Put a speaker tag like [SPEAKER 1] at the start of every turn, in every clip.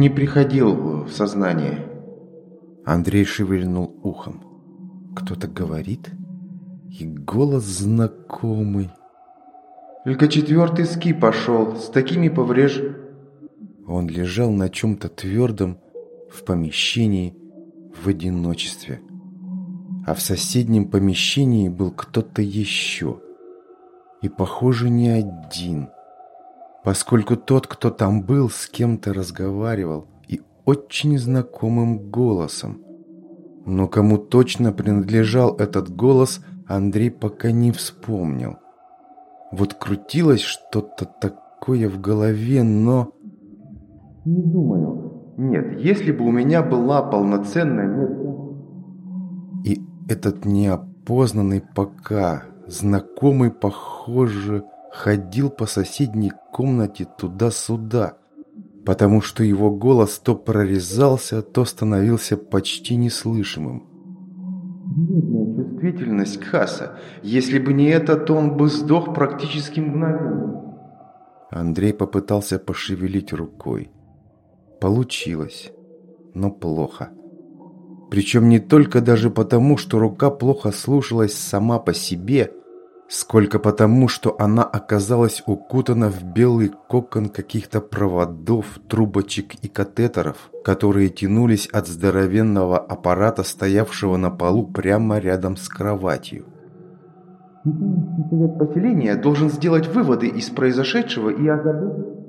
[SPEAKER 1] Не приходил в сознание.
[SPEAKER 2] Андрей шевельнул ухом. Кто-то говорит? И голос знакомый.
[SPEAKER 1] Только четвертый ски пошел, с такими повреж...
[SPEAKER 2] Он лежал на чем-то твердом, в помещении, в одиночестве. А в соседнем помещении был кто-то еще. И, похоже, не один. Поскольку тот, кто там был, с кем-то разговаривал и очень знакомым голосом. Но кому точно принадлежал этот голос, Андрей пока не вспомнил. Вот крутилось что-то такое в голове, но...
[SPEAKER 1] Не думаю. Нет, если бы у меня была полноценная...
[SPEAKER 2] И этот неопознанный пока, знакомый, похоже, ходил по соседней комнате туда-сюда, потому что его голос то прорезался, то становился почти неслышимым.
[SPEAKER 1] Бедная чувствительность Хаса. Если бы не это, то он бы сдох практически мгновенно.
[SPEAKER 2] Андрей попытался пошевелить рукой. Получилось, но плохо. Причем не только даже потому, что рука плохо слушалась сама по себе, сколько потому, что она оказалась укутана в белый кокон каких-то проводов, трубочек и катетеров, которые тянулись от здоровенного аппарата, стоявшего на полу прямо рядом с кроватью.
[SPEAKER 1] Совет поселения должен сделать выводы из произошедшего и озаботиться...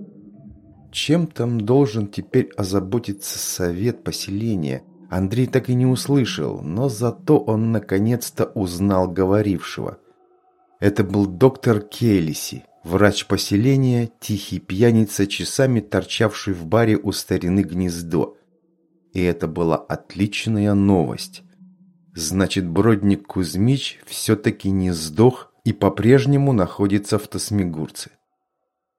[SPEAKER 2] Чем там должен теперь озаботиться совет поселения? Андрей так и не услышал, но зато он наконец-то узнал говорившего. Это был доктор Келлиси, врач поселения, тихий пьяница, часами торчавший в баре у старины гнездо. И это была отличная новость. Значит, Бродник Кузьмич все-таки не сдох и по-прежнему находится в Тосмигурце.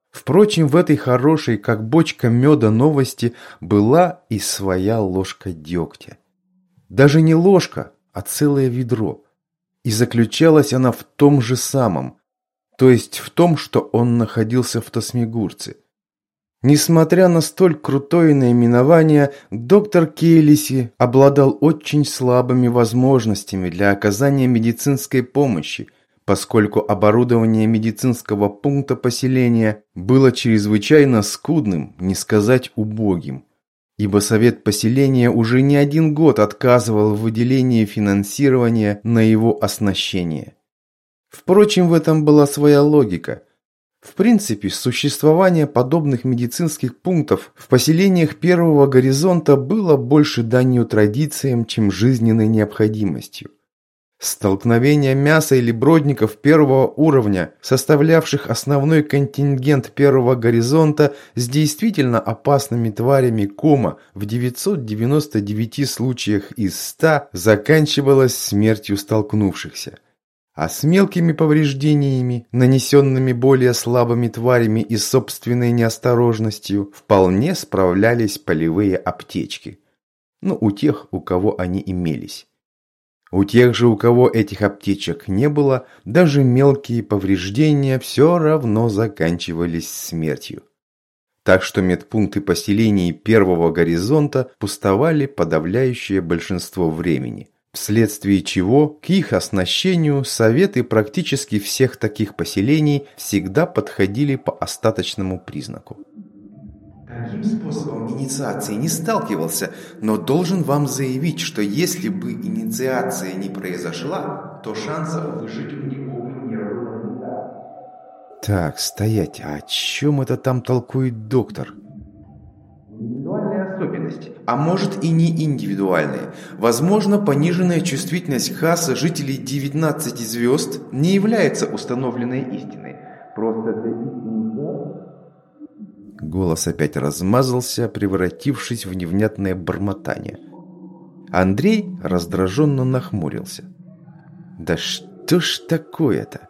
[SPEAKER 2] Впрочем, в этой хорошей, как бочка меда новости, была и своя ложка дегтя. Даже не ложка, а целое ведро. И заключалась она в том же самом, то есть в том, что он находился в Тосмигурце. Несмотря на столь крутое наименование, доктор Кейлиси обладал очень слабыми возможностями для оказания медицинской помощи, поскольку оборудование медицинского пункта поселения было чрезвычайно скудным, не сказать убогим ибо Совет поселения уже не один год отказывал в выделении финансирования на его оснащение. Впрочем, в этом была своя логика. В принципе, существование подобных медицинских пунктов в поселениях Первого Горизонта было больше данью традициям, чем жизненной необходимостью. Столкновение мяса или бродников первого уровня, составлявших основной контингент первого горизонта с действительно опасными тварями кома в 999 случаях из 100 заканчивалось смертью столкнувшихся. А с мелкими повреждениями, нанесенными более слабыми тварями и собственной неосторожностью, вполне справлялись полевые аптечки. Ну, у тех, у кого они имелись. У тех же, у кого этих аптечек не было, даже мелкие повреждения все равно заканчивались смертью. Так что медпункты поселений первого горизонта пустовали подавляющее большинство времени, вследствие чего к их оснащению советы практически всех таких поселений всегда подходили по остаточному признаку.
[SPEAKER 1] Таким способом инициации не сталкивался, но должен вам заявить, что если бы инициация не произошла, то шансов выжить у него бы не было.
[SPEAKER 2] Так, стоять, а о чем это там толкует доктор?
[SPEAKER 1] Индивидуальные особенности, а может и не индивидуальные. Возможно, пониженная чувствительность Хаса жителей 19 звезд не является установленной истиной. Просто для
[SPEAKER 2] Голос опять размазался, превратившись в невнятное бормотание. Андрей раздраженно нахмурился. «Да что ж такое-то?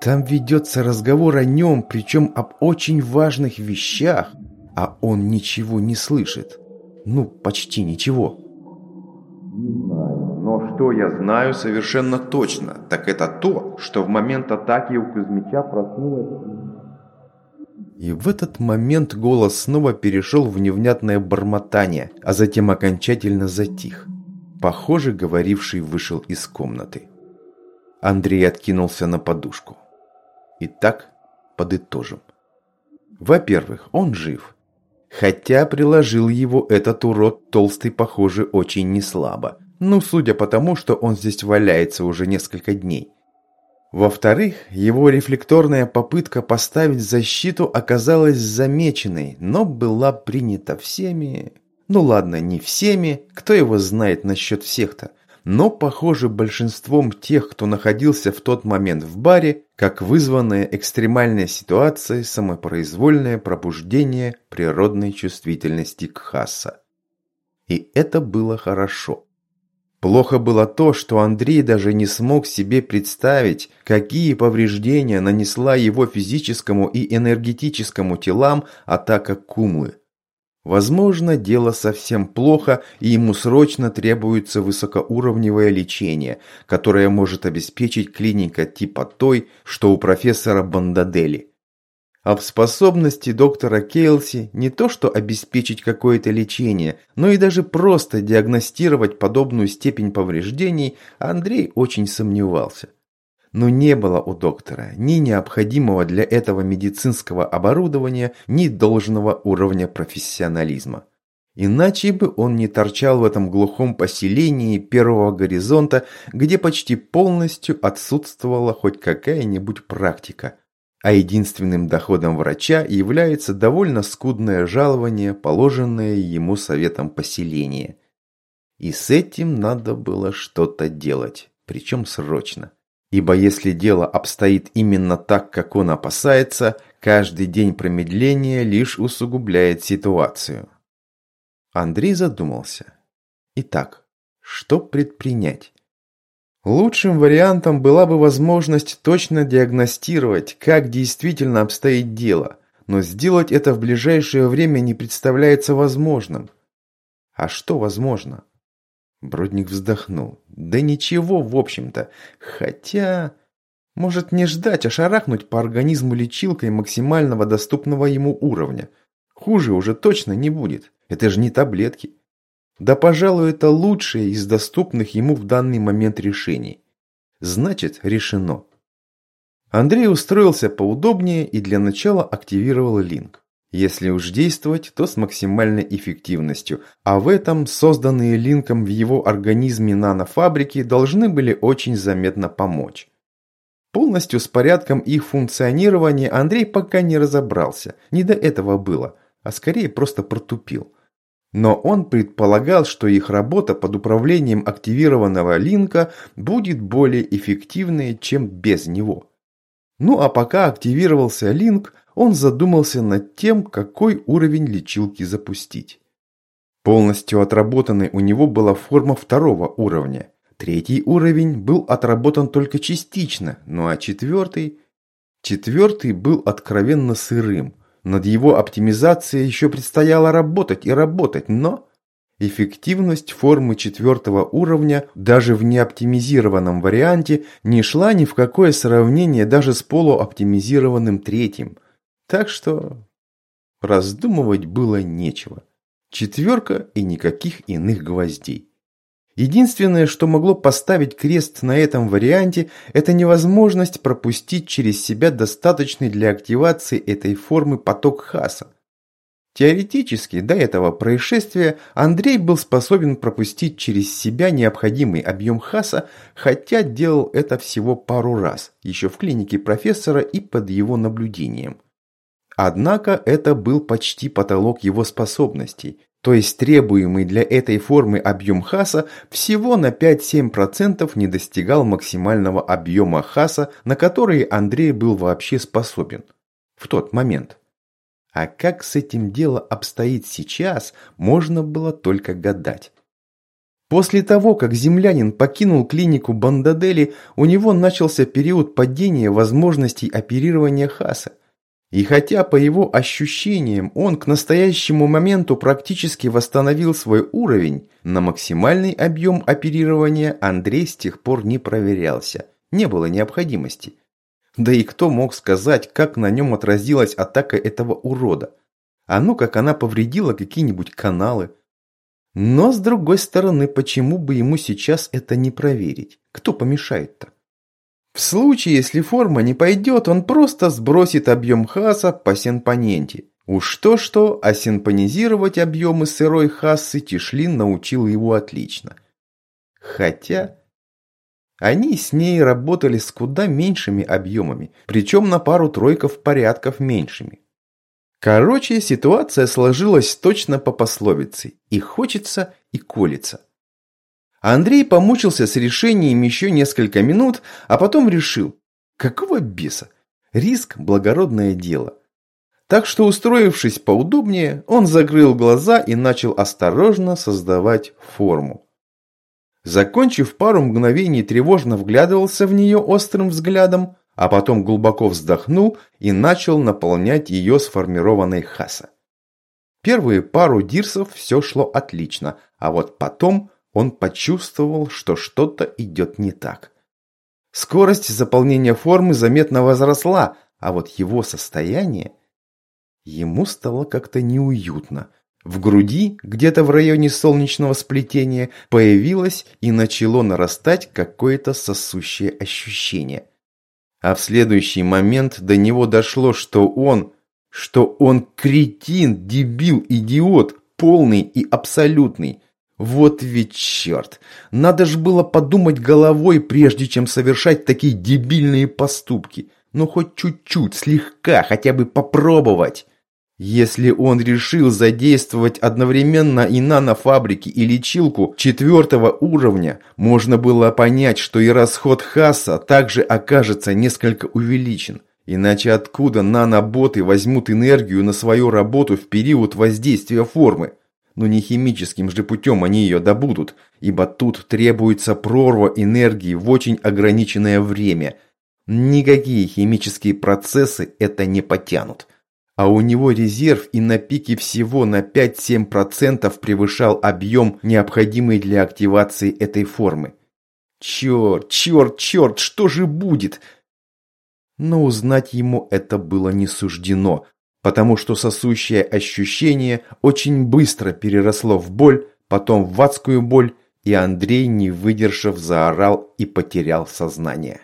[SPEAKER 2] Там ведется разговор о нем, причем об очень важных вещах, а он ничего не слышит. Ну, почти ничего».
[SPEAKER 1] Но что я знаю совершенно точно, так это то, что в момент атаки у Кузьмича проснулась
[SPEAKER 2] И в этот момент голос снова перешел в невнятное бормотание, а затем окончательно затих. Похоже, говоривший вышел из комнаты. Андрей откинулся на подушку. Итак, подытожим. Во-первых, он жив. Хотя приложил его этот урод толстый, похоже, очень неслабо. Ну, судя по тому, что он здесь валяется уже несколько дней. Во-вторых, его рефлекторная попытка поставить защиту оказалась замеченной, но была принята всеми... Ну ладно, не всеми, кто его знает насчет всех-то. Но, похоже, большинством тех, кто находился в тот момент в баре, как вызванная экстремальной ситуацией самопроизвольное пробуждение природной чувствительности к Хасса. И это было хорошо. Плохо было то, что Андрей даже не смог себе представить, какие повреждения нанесла его физическому и энергетическому телам атака Кумлы. Возможно, дело совсем плохо, и ему срочно требуется высокоуровневое лечение, которое может обеспечить клиника типа той, что у профессора Бандадели. В способности доктора Кейлси не то что обеспечить какое-то лечение, но и даже просто диагностировать подобную степень повреждений Андрей очень сомневался. Но не было у доктора ни необходимого для этого медицинского оборудования, ни должного уровня профессионализма. Иначе бы он не торчал в этом глухом поселении первого горизонта, где почти полностью отсутствовала хоть какая-нибудь практика – а единственным доходом врача является довольно скудное жалование, положенное ему советом поселения. И с этим надо было что-то делать, причем срочно. Ибо если дело обстоит именно так, как он опасается, каждый день промедления лишь усугубляет ситуацию. Андрей задумался. Итак, что предпринять? Лучшим вариантом была бы возможность точно диагностировать, как действительно обстоит дело, но сделать это в ближайшее время не представляется возможным. А что возможно? Бродник вздохнул. Да ничего, в общем-то. Хотя... Может не ждать, а шарахнуть по организму лечилкой максимального доступного ему уровня. Хуже уже точно не будет. Это же не таблетки. Да, пожалуй, это лучшее из доступных ему в данный момент решений. Значит, решено. Андрей устроился поудобнее и для начала активировал линк. Если уж действовать, то с максимальной эффективностью, а в этом созданные линком в его организме нанофабрики должны были очень заметно помочь. Полностью с порядком их функционирования Андрей пока не разобрался, не до этого было, а скорее просто протупил. Но он предполагал, что их работа под управлением активированного линка будет более эффективной, чем без него. Ну а пока активировался линк, он задумался над тем, какой уровень лечилки запустить. Полностью отработанной у него была форма второго уровня. Третий уровень был отработан только частично, ну а четвертый... Четвертый был откровенно сырым – над его оптимизацией еще предстояло работать и работать, но... Эффективность формы четвертого уровня даже в неоптимизированном варианте не шла ни в какое сравнение даже с полуоптимизированным третьим. Так что раздумывать было нечего. Четверка и никаких иных гвоздей. Единственное, что могло поставить крест на этом варианте, это невозможность пропустить через себя достаточный для активации этой формы поток Хаса. Теоретически, до этого происшествия Андрей был способен пропустить через себя необходимый объем Хаса, хотя делал это всего пару раз, еще в клинике профессора и под его наблюдением. Однако это был почти потолок его способностей, то есть требуемый для этой формы объем Хаса всего на 5-7% не достигал максимального объема Хаса, на который Андрей был вообще способен. В тот момент. А как с этим дело обстоит сейчас, можно было только гадать. После того, как землянин покинул клинику Бандадели, у него начался период падения возможностей оперирования Хаса. И хотя по его ощущениям он к настоящему моменту практически восстановил свой уровень, на максимальный объем оперирования Андрей с тех пор не проверялся. Не было необходимости. Да и кто мог сказать, как на нем отразилась атака этого урода? А ну, как она повредила какие-нибудь каналы? Но, с другой стороны, почему бы ему сейчас это не проверить? Кто помешает-то? В случае, если форма не пойдет, он просто сбросит объем хаса по синпоненте. Уж то-что, а синпонизировать объемы сырой хассы Тишлин научил его отлично. Хотя... Они с ней работали с куда меньшими объемами, причем на пару тройков порядков меньшими. Короче, ситуация сложилась точно по пословице «и хочется, и колется». Андрей помучился с решением еще несколько минут, а потом решил, какого беса, риск – благородное дело. Так что, устроившись поудобнее, он закрыл глаза и начал осторожно создавать форму. Закончив пару мгновений, тревожно вглядывался в нее острым взглядом, а потом глубоко вздохнул и начал наполнять ее сформированной хаса. Первые пару дирсов все шло отлично, а вот потом он почувствовал, что что-то идет не так. Скорость заполнения формы заметно возросла, а вот его состояние... Ему стало как-то неуютно – в груди, где-то в районе солнечного сплетения, появилось и начало нарастать какое-то сосущее ощущение. А в следующий момент до него дошло, что он, что он кретин, дебил, идиот, полный и абсолютный. Вот ведь черт! Надо же было подумать головой, прежде чем совершать такие дебильные поступки. Ну хоть чуть-чуть, слегка, хотя бы попробовать. Если он решил задействовать одновременно и нанофабрики, и лечилку четвертого уровня, можно было понять, что и расход Хасса также окажется несколько увеличен. Иначе откуда наноботы возьмут энергию на свою работу в период воздействия формы? Но не химическим же путем они ее добудут, ибо тут требуется прорва энергии в очень ограниченное время. Никакие химические процессы это не потянут а у него резерв и на пике всего на 5-7% превышал объем, необходимый для активации этой формы. Черт, черт, черт, что же будет? Но узнать ему это было не суждено, потому что сосущее ощущение очень быстро переросло в боль, потом в адскую боль, и Андрей, не выдержав, заорал и потерял сознание.